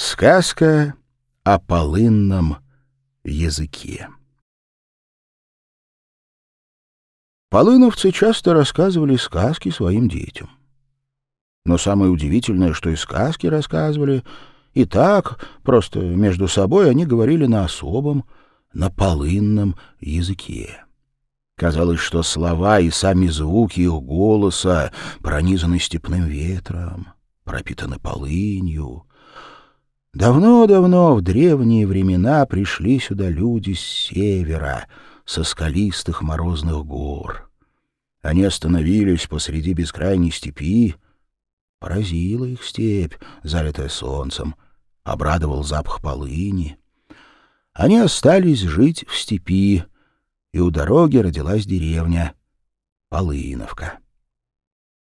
Сказка о полынном языке. Полыновцы часто рассказывали сказки своим детям. Но самое удивительное, что и сказки рассказывали, и так, просто между собой они говорили на особом, на полынном языке. Казалось, что слова и сами звуки их голоса пронизаны степным ветром, пропитаны полынью, Давно-давно, в древние времена, пришли сюда люди с севера, со скалистых морозных гор. Они остановились посреди бескрайней степи. Поразила их степь, залитая солнцем, обрадовал запах полыни. Они остались жить в степи, и у дороги родилась деревня Полыновка.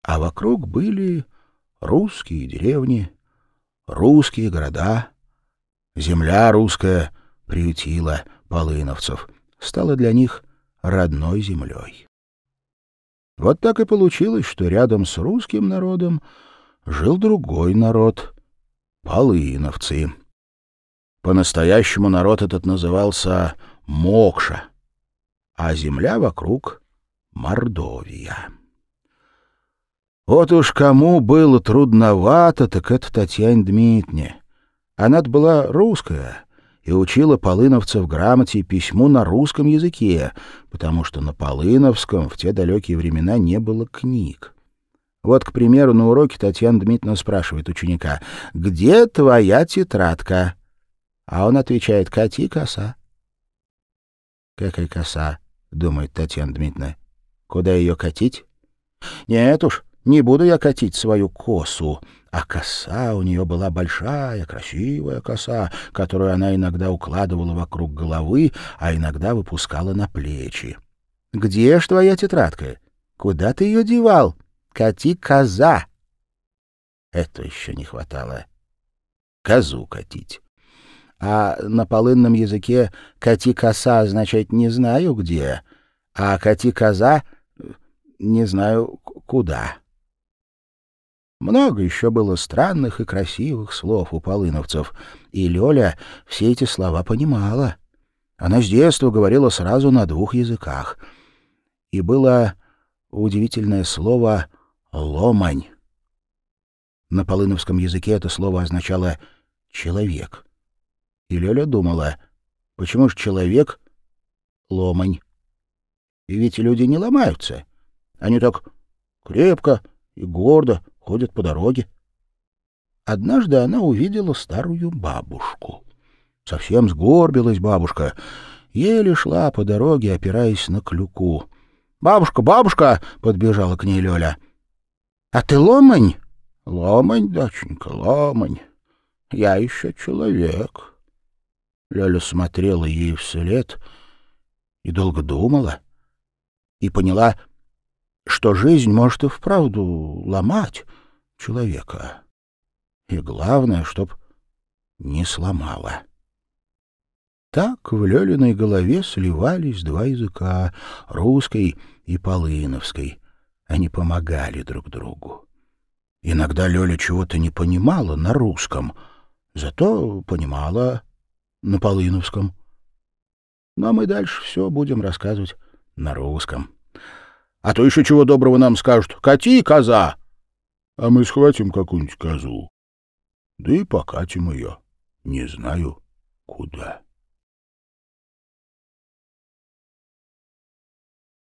А вокруг были русские деревни, русские города. Земля русская приютила полыновцев, стала для них родной землей. Вот так и получилось, что рядом с русским народом жил другой народ — полыновцы. По-настоящему народ этот назывался Мокша, а земля вокруг — Мордовия. Вот уж кому было трудновато, так это Татьяне Дмитриевне. Она была русская и учила полыновцев грамоте и письму на русском языке, потому что на полыновском в те далекие времена не было книг. Вот, к примеру, на уроке Татьяна Дмитриевна спрашивает ученика, «Где твоя тетрадка?» А он отвечает, «Кати коса». «Какая коса?» — думает Татьяна Дмитриевна. «Куда ее катить?» «Нет уж, не буду я катить свою косу, а коса у нее была большая, красивая коса, которую она иногда укладывала вокруг головы, а иногда выпускала на плечи. «Где ж твоя тетрадка? Куда ты ее девал? Кати коза!» Это еще не хватало. Козу катить. А на полынном языке «кати коса» означает «не знаю где», а «кати коза» — «не знаю куда». Много еще было странных и красивых слов у полыновцев, и Лёля все эти слова понимала. Она с детства говорила сразу на двух языках. И было удивительное слово «ломань». На полыновском языке это слово означало «человек». И Лёля думала, почему же человек — ломань? И ведь люди не ломаются. Они так крепко и гордо ходят по дороге. Однажды она увидела старую бабушку. Совсем сгорбилась бабушка, еле шла по дороге, опираясь на клюку. «Бабушка, бабушка!» — подбежала к ней Лёля. «А ты ломань?» «Ломань, доченька, ломань. Я еще человек». Лёля смотрела ей вслед и долго думала, и поняла — что жизнь может и вправду ломать человека. И главное, чтоб не сломала. Так в Лёлиной голове сливались два языка — русской и полыновской. Они помогали друг другу. Иногда Лёля чего-то не понимала на русском, зато понимала на полыновском. Но мы дальше все будем рассказывать на русском. А то еще чего доброго нам скажут. Кати, коза! А мы схватим какую-нибудь козу. Да и покатим ее. Не знаю, куда.